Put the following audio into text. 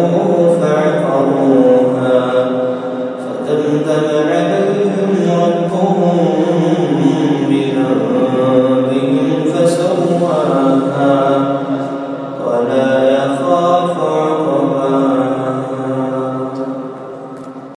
فكذبوه